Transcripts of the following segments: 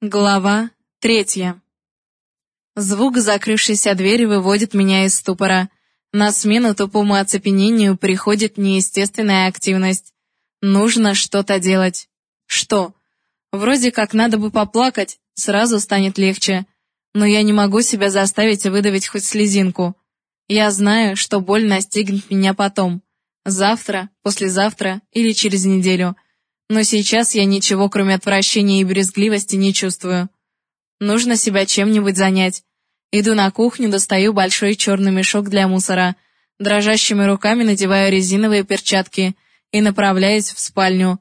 Глава третья. Звук закрывшейся двери выводит меня из ступора. На смену тупому оцепенению приходит неестественная активность. Нужно что-то делать. Что? Вроде как надо бы поплакать, сразу станет легче. Но я не могу себя заставить выдавить хоть слезинку. Я знаю, что боль настигнет меня потом. Завтра, послезавтра или через неделю – но сейчас я ничего, кроме отвращения и брезгливости, не чувствую. Нужно себя чем-нибудь занять. Иду на кухню, достаю большой черный мешок для мусора, дрожащими руками надеваю резиновые перчатки и направляюсь в спальню.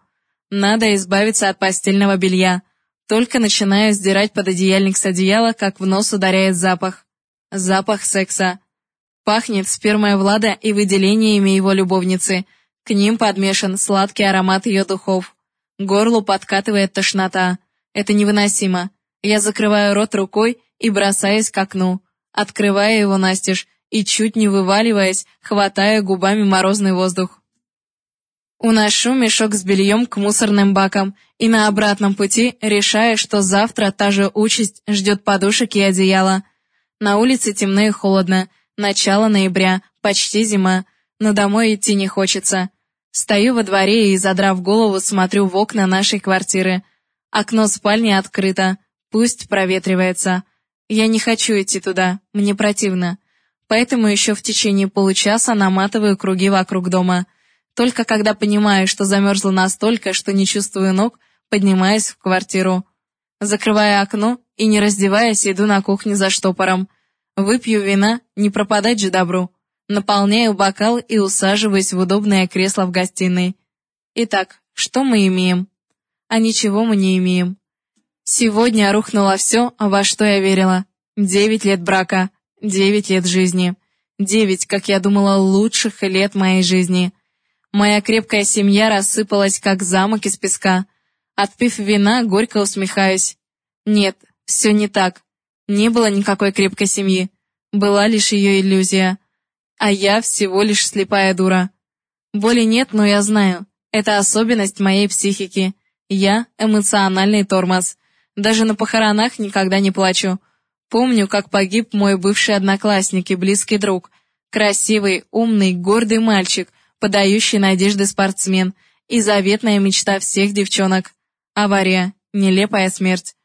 Надо избавиться от постельного белья. Только начинаю сдирать пододеяльник с одеяла, как в нос ударяет запах. Запах секса. Пахнет спермой Влада и выделениями его любовницы. К ним подмешан сладкий аромат ее духов. Горлу подкатывает тошнота. Это невыносимо. Я закрываю рот рукой и бросаюсь к окну, открывая его настежь и, чуть не вываливаясь, хватая губами морозный воздух. Уношу мешок с бельем к мусорным бакам и на обратном пути решаю, что завтра та же участь ждет подушек и одеяла. На улице темно и холодно, начало ноября, почти зима, но домой идти не хочется. Стою во дворе и, задрав голову, смотрю в окна нашей квартиры. Окно спальни открыто, пусть проветривается. Я не хочу идти туда, мне противно. Поэтому еще в течение получаса наматываю круги вокруг дома. Только когда понимаю, что замерзла настолько, что не чувствую ног, поднимаюсь в квартиру. Закрываю окно и, не раздеваясь, иду на кухню за штопором. Выпью вина, не пропадать же добру. Наполняю бокал и усаживаюсь в удобное кресло в гостиной. Итак, что мы имеем? А ничего мы не имеем. Сегодня рухнуло все, во что я верила. Девять лет брака, девять лет жизни. Девять, как я думала, лучших лет моей жизни. Моя крепкая семья рассыпалась, как замок из песка. Отпив вина, горько усмехаюсь. Нет, все не так. Не было никакой крепкой семьи. Была лишь ее иллюзия а я всего лишь слепая дура. Боли нет, но я знаю, это особенность моей психики. Я эмоциональный тормоз. Даже на похоронах никогда не плачу. Помню, как погиб мой бывший одноклассник и близкий друг. Красивый, умный, гордый мальчик, подающий надежды спортсмен и заветная мечта всех девчонок. Авария, нелепая смерть.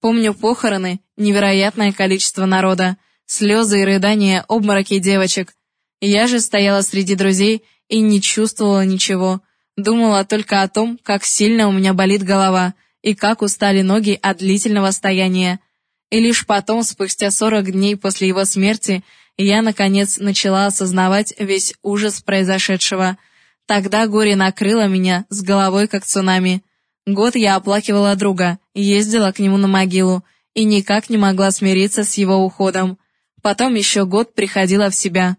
Помню похороны, невероятное количество народа, слезы и рыдания, обмороки девочек, я же стояла среди друзей и не чувствовала ничего. Думала только о том, как сильно у меня болит голова и как устали ноги от длительного стояния. И лишь потом, спустя 40 дней после его смерти, я, наконец, начала осознавать весь ужас произошедшего. Тогда горе накрыло меня с головой, как цунами. Год я оплакивала друга, ездила к нему на могилу и никак не могла смириться с его уходом. Потом еще год приходила в себя.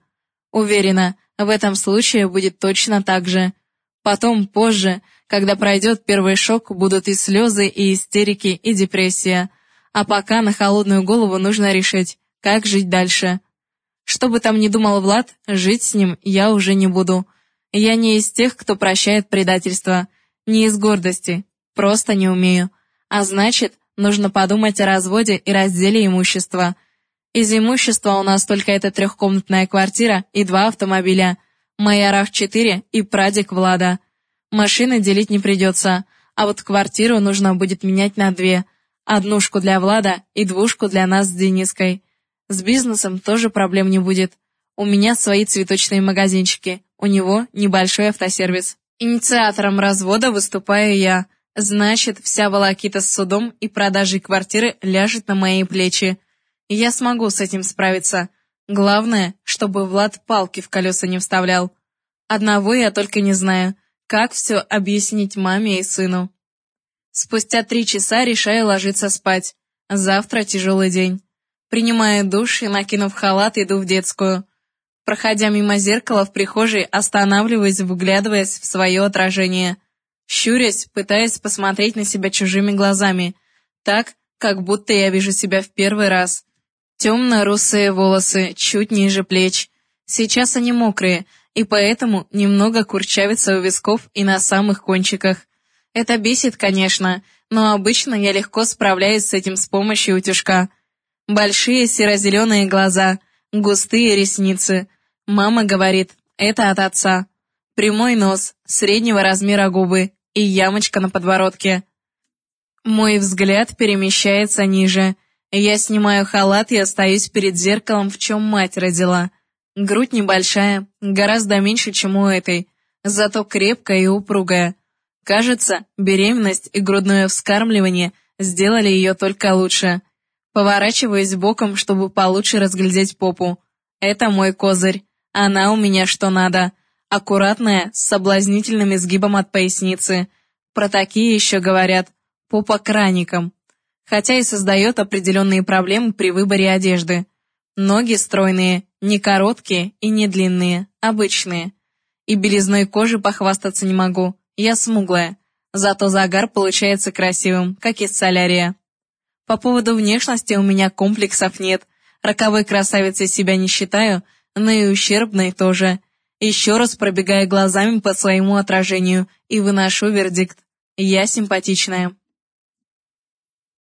Уверена, в этом случае будет точно так же. Потом, позже, когда пройдет первый шок, будут и слезы, и истерики, и депрессия. А пока на холодную голову нужно решить, как жить дальше. Что бы там ни думал Влад, жить с ним я уже не буду. Я не из тех, кто прощает предательство. Не из гордости. Просто не умею. А значит, нужно подумать о разводе и разделе имущества – из имущества у нас только эта трехкомнатная квартира и два автомобиля. Моя RAV4 и прадик Влада. Машины делить не придется, а вот квартиру нужно будет менять на две. Однушку для Влада и двушку для нас с Дениской. С бизнесом тоже проблем не будет. У меня свои цветочные магазинчики, у него небольшой автосервис. Инициатором развода выступаю я. Значит, вся волокита с судом и продажей квартиры ляжет на мои плечи. Я смогу с этим справиться. Главное, чтобы Влад палки в колеса не вставлял. Одного я только не знаю, как все объяснить маме и сыну. Спустя три часа решаю ложиться спать. Завтра тяжелый день. Принимаю душ и, накинув халат, иду в детскую. Проходя мимо зеркала в прихожей, останавливаюсь, вглядываясь в свое отражение. Щурясь, пытаясь посмотреть на себя чужими глазами. Так, как будто я вижу себя в первый раз. Темно-русые волосы, чуть ниже плеч. Сейчас они мокрые, и поэтому немного курчавятся у висков и на самых кончиках. Это бесит, конечно, но обычно я легко справляюсь с этим с помощью утюжка. Большие серо-зеленые глаза, густые ресницы. Мама говорит, это от отца. Прямой нос, среднего размера губы и ямочка на подбородке. Мой взгляд перемещается ниже. Я снимаю халат и остаюсь перед зеркалом, в чем мать родила. Грудь небольшая, гораздо меньше, чем у этой, зато крепкая и упругая. Кажется, беременность и грудное вскармливание сделали ее только лучше. Поворачиваюсь боком, чтобы получше разглядеть попу. Это мой козырь. Она у меня что надо. Аккуратная, с соблазнительным изгибом от поясницы. Про такие еще говорят попа краником. Хотя и создает определенные проблемы при выборе одежды. Ноги стройные, не короткие и не длинные, обычные. И белизной кожи похвастаться не могу. Я смуглая. Зато загар получается красивым, как из солярия. По поводу внешности у меня комплексов нет. Роковой красавицей себя не считаю, но и ущербной тоже. Еще раз пробегая глазами по своему отражению и выношу вердикт. Я симпатичная.